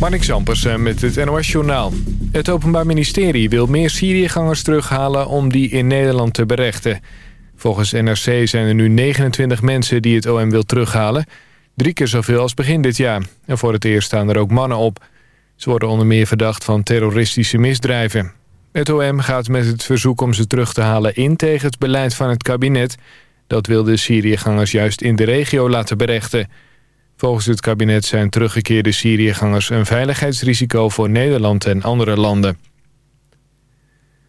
Marnik Zampers eh, met het NOS-journaal. Het Openbaar Ministerie wil meer Syriëgangers terughalen om die in Nederland te berechten. Volgens NRC zijn er nu 29 mensen die het OM wil terughalen. Drie keer zoveel als begin dit jaar. En voor het eerst staan er ook mannen op. Ze worden onder meer verdacht van terroristische misdrijven. Het OM gaat met het verzoek om ze terug te halen in tegen het beleid van het kabinet. Dat wil de Syriëgangers juist in de regio laten berechten... Volgens het kabinet zijn teruggekeerde Syriëgangers een veiligheidsrisico voor Nederland en andere landen.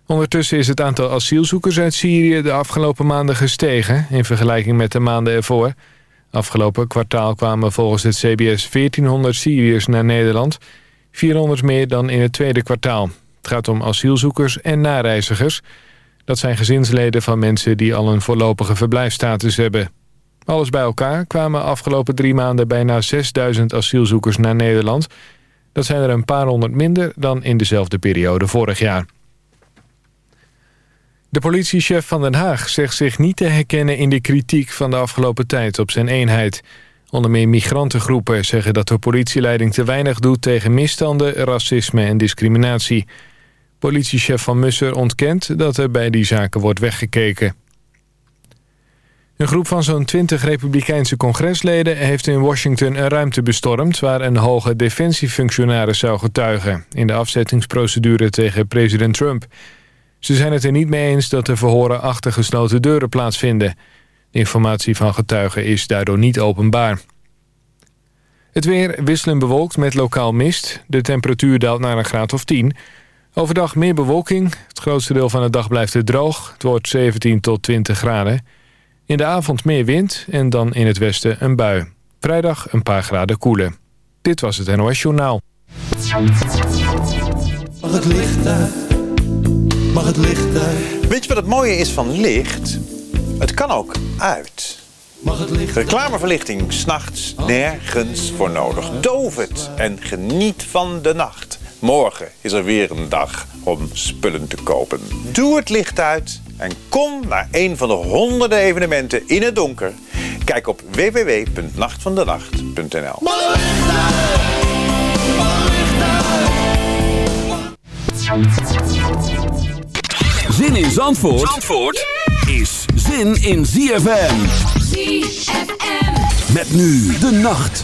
Ondertussen is het aantal asielzoekers uit Syrië de afgelopen maanden gestegen... in vergelijking met de maanden ervoor. Afgelopen kwartaal kwamen volgens het CBS 1400 Syriërs naar Nederland... 400 meer dan in het tweede kwartaal. Het gaat om asielzoekers en nareizigers. Dat zijn gezinsleden van mensen die al een voorlopige verblijfstatus hebben. Alles bij elkaar kwamen afgelopen drie maanden bijna 6000 asielzoekers naar Nederland. Dat zijn er een paar honderd minder dan in dezelfde periode vorig jaar. De politiechef van Den Haag zegt zich niet te herkennen in de kritiek van de afgelopen tijd op zijn eenheid. Onder meer migrantengroepen zeggen dat de politieleiding te weinig doet tegen misstanden, racisme en discriminatie. Politiechef van Musser ontkent dat er bij die zaken wordt weggekeken. Een groep van zo'n 20 republikeinse congresleden heeft in Washington een ruimte bestormd... waar een hoge defensiefunctionaris zou getuigen... in de afzettingsprocedure tegen president Trump. Ze zijn het er niet mee eens dat de verhoren achter gesloten deuren plaatsvinden. De informatie van getuigen is daardoor niet openbaar. Het weer wisselend bewolkt met lokaal mist. De temperatuur daalt naar een graad of 10. Overdag meer bewolking. Het grootste deel van de dag blijft het droog. Het wordt 17 tot 20 graden. In de avond meer wind en dan in het westen een bui. Vrijdag een paar graden koelen. Dit was het NOS Journaal. Mag het licht uit? Mag het licht uit? Weet je wat het mooie is van licht? Het kan ook uit. Mag het licht Reclameverlichting, s'nachts nergens voor nodig. Doof het en geniet van de nacht. Morgen is er weer een dag om spullen te kopen. Doe het licht uit en kom naar een van de honderden evenementen in het donker. Kijk op www.nachtvandenacht.nl Zin in Zandvoort, Zandvoort is zin in ZFM. ZFM. Met nu de nacht.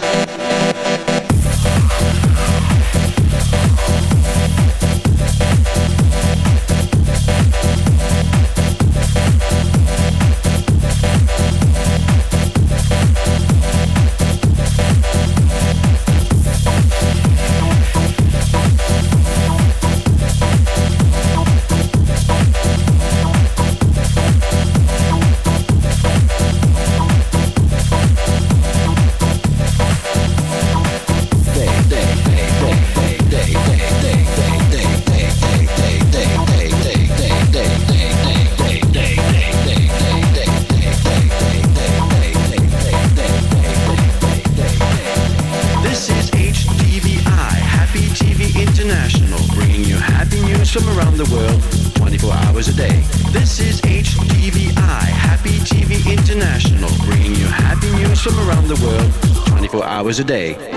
Hours a day.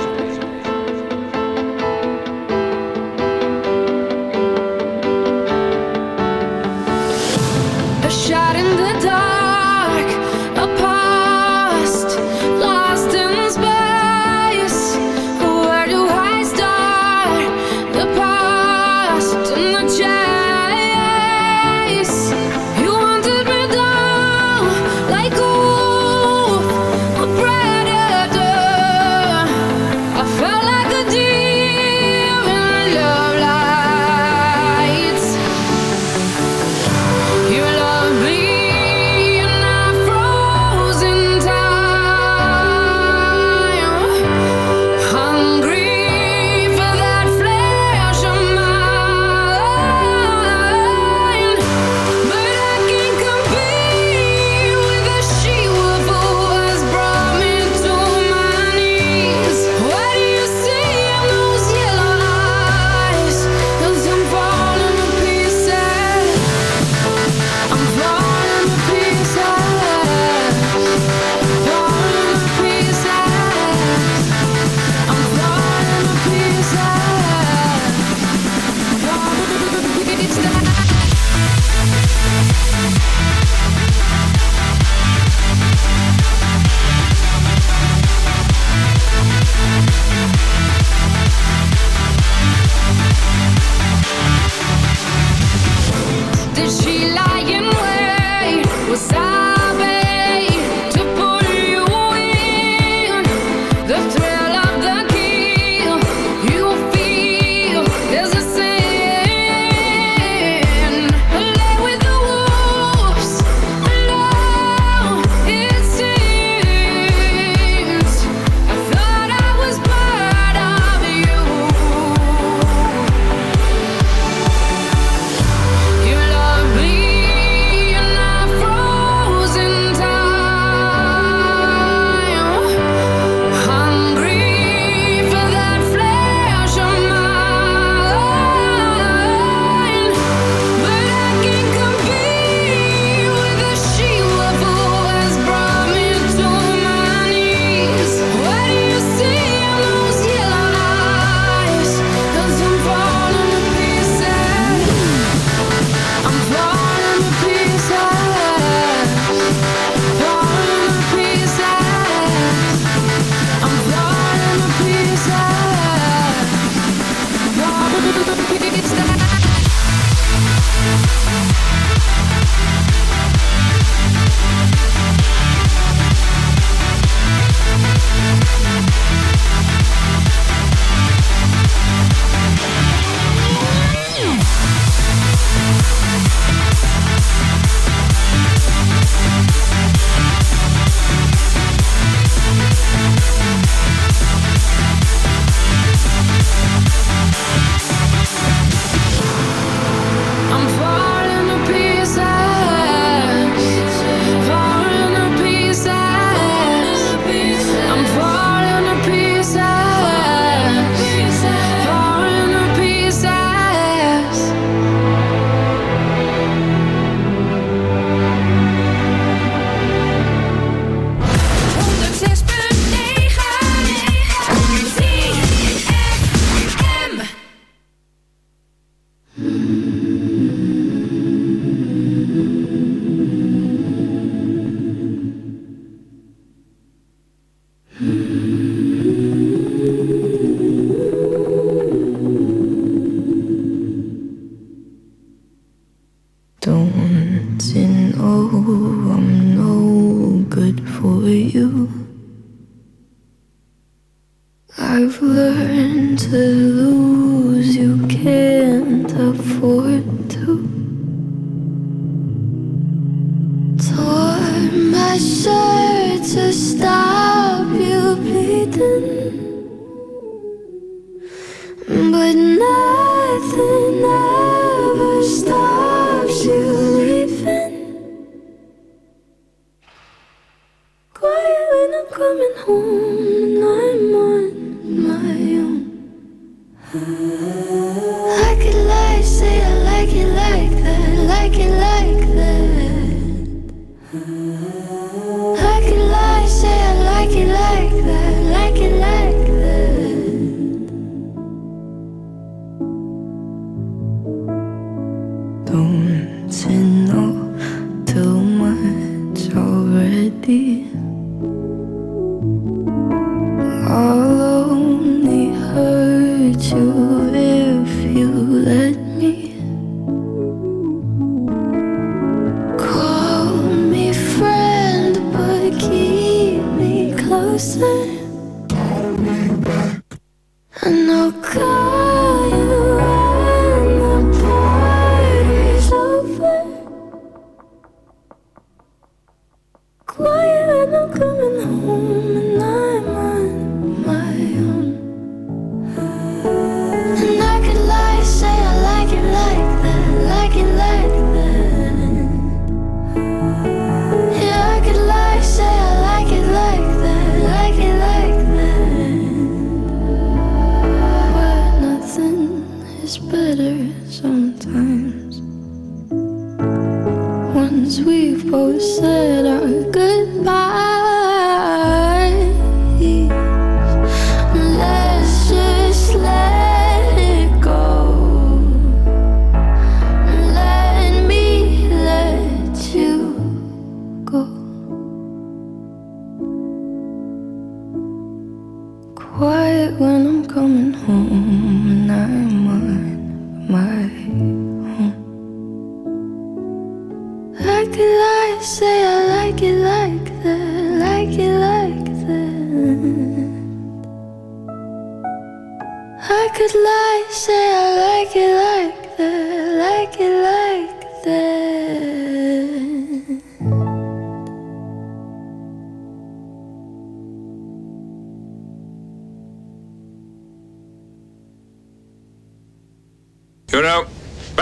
Don't you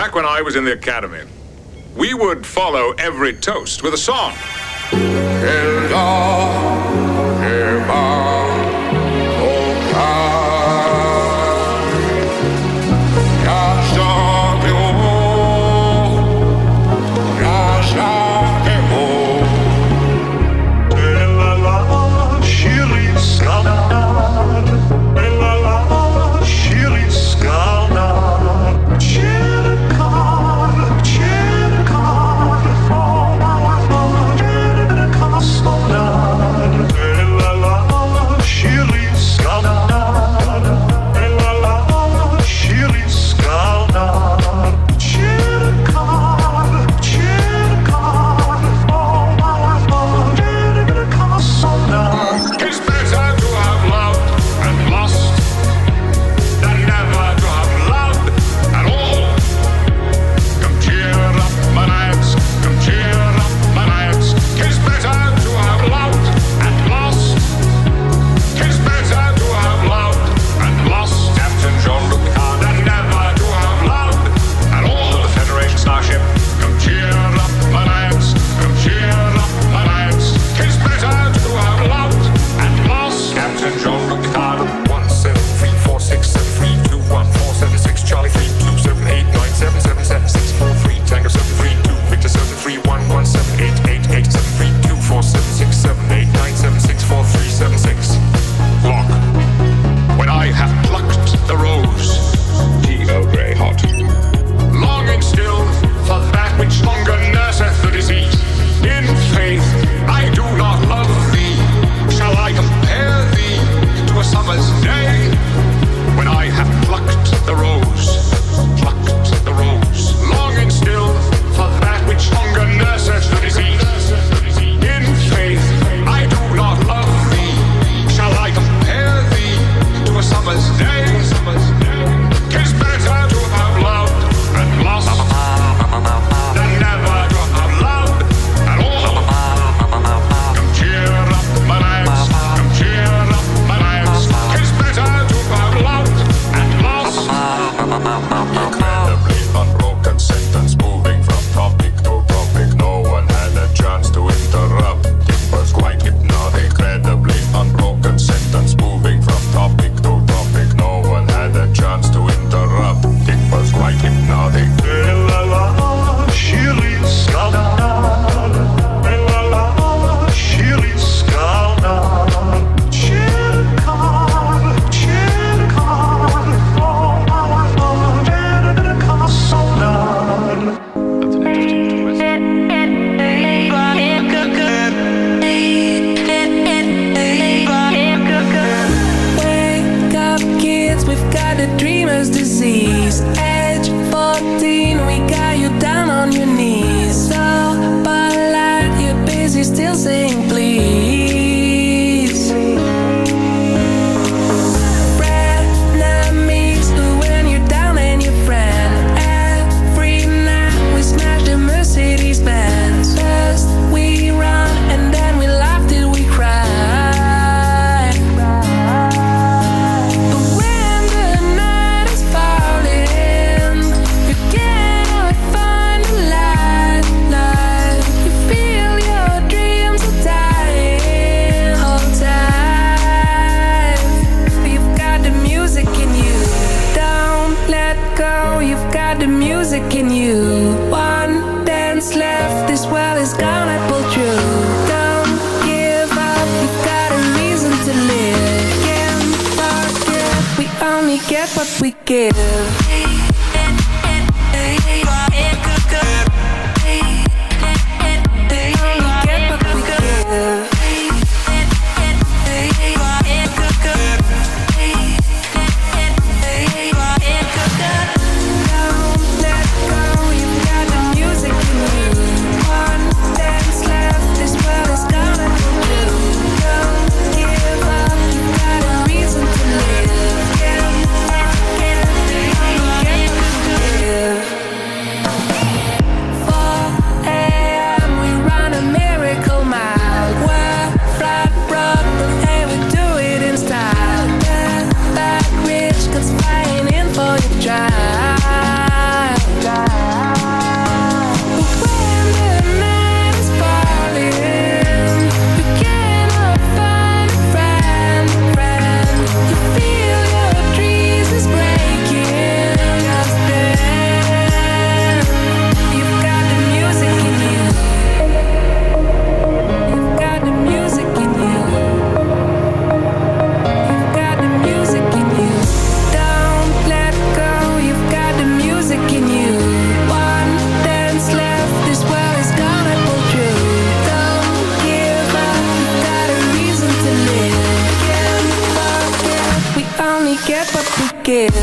Back when I was in the academy, we would follow every toast with a song. Give.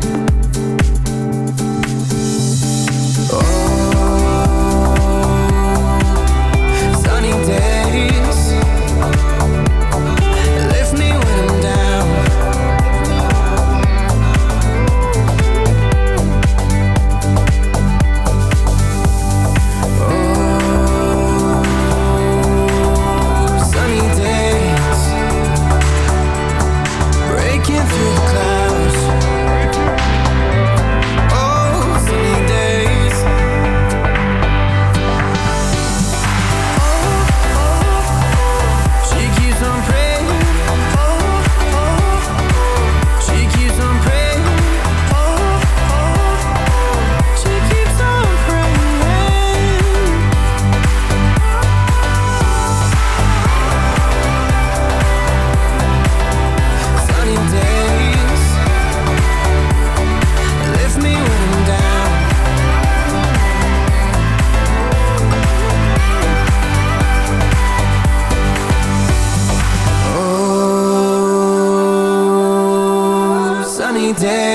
day.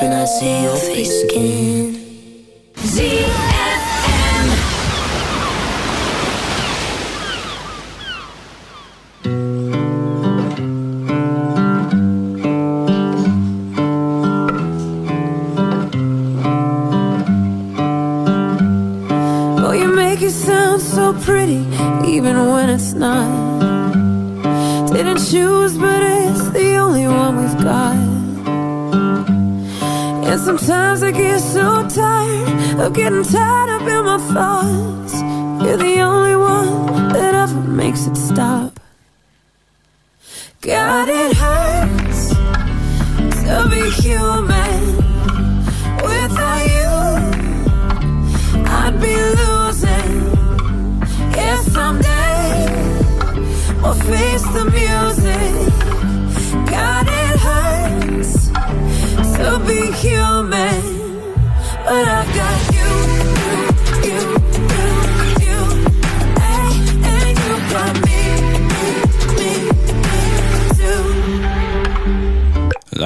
when I see your face again. Sometimes I get so tired of getting tied up in my thoughts. You're the only one that ever makes it stop. God, it hurts to be human. Without you, I'd be losing. If someday we'll face the music.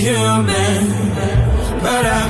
human, but I'm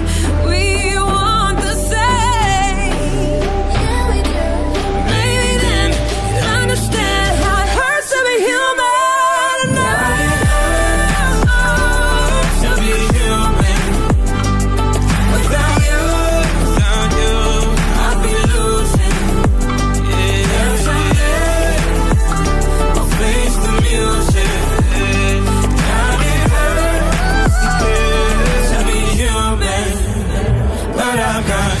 what I've got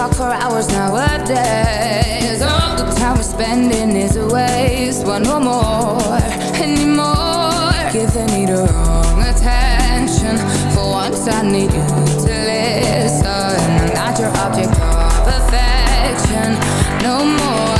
Talk for hours nowadays. All the time we're spending is a waste. Want no more anymore. Giving me the wrong attention. For once I need you to listen. I'm not your object of affection. No more